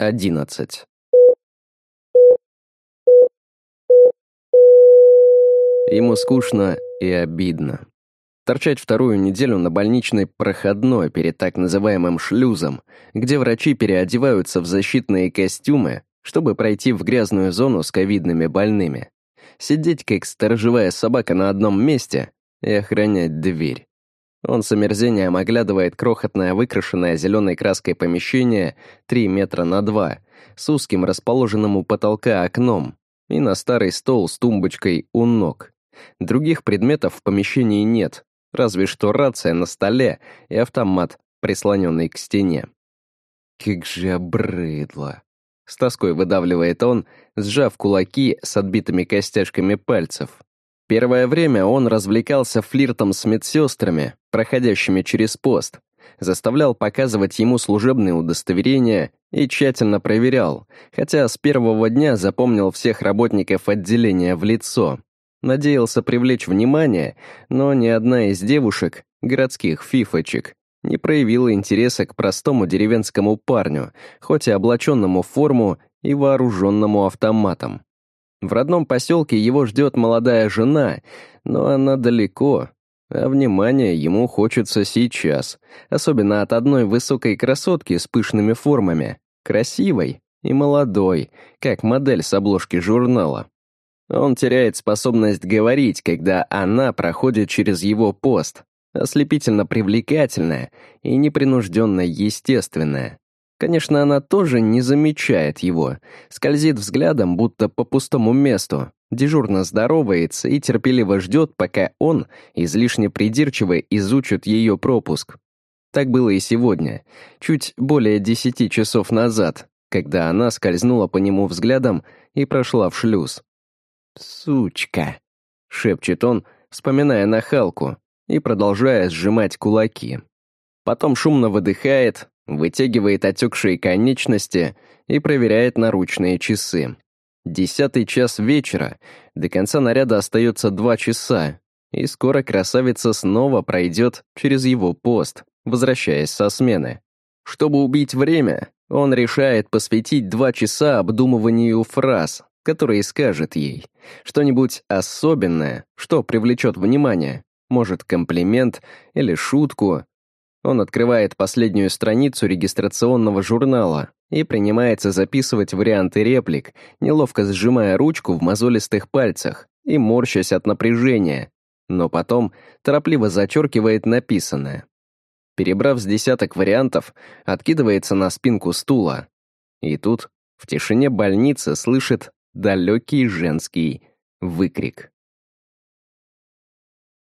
11. Ему скучно и обидно. Торчать вторую неделю на больничной проходной перед так называемым шлюзом, где врачи переодеваются в защитные костюмы, чтобы пройти в грязную зону с ковидными больными. Сидеть как сторожевая собака на одном месте и охранять дверь. Он с омерзением оглядывает крохотное выкрашенное зеленой краской помещение 3 метра на 2 с узким расположенным у потолка окном и на старый стол с тумбочкой у ног. Других предметов в помещении нет, разве что рация на столе и автомат, прислоненный к стене. Как же обрыдло. С тоской выдавливает он, сжав кулаки с отбитыми костяшками пальцев. Первое время он развлекался флиртом с медсестрами, проходящими через пост, заставлял показывать ему служебные удостоверения и тщательно проверял, хотя с первого дня запомнил всех работников отделения в лицо. Надеялся привлечь внимание, но ни одна из девушек, городских фифочек, не проявила интереса к простому деревенскому парню, хоть и облаченному в форму и вооруженному автоматом. В родном поселке его ждет молодая жена, но она далеко, а внимания ему хочется сейчас, особенно от одной высокой красотки с пышными формами, красивой и молодой, как модель с обложки журнала. Он теряет способность говорить, когда она проходит через его пост, ослепительно привлекательная и непринужденно естественная. Конечно, она тоже не замечает его, скользит взглядом, будто по пустому месту, дежурно здоровается и терпеливо ждет, пока он, излишне придирчиво, изучит ее пропуск. Так было и сегодня, чуть более десяти часов назад, когда она скользнула по нему взглядом и прошла в шлюз. «Сучка!» — шепчет он, вспоминая нахалку и продолжая сжимать кулаки. Потом шумно выдыхает, вытягивает отекшие конечности и проверяет наручные часы. Десятый час вечера, до конца наряда остается два часа, и скоро красавица снова пройдет через его пост, возвращаясь со смены. Чтобы убить время, он решает посвятить два часа обдумыванию фраз, которые скажет ей. Что-нибудь особенное, что привлечет внимание, может, комплимент или шутку, он открывает последнюю страницу регистрационного журнала и принимается записывать варианты реплик, неловко сжимая ручку в мозолистых пальцах и морщась от напряжения, но потом торопливо зачеркивает написанное. Перебрав с десяток вариантов, откидывается на спинку стула. И тут, в тишине больницы, слышит далекий женский выкрик.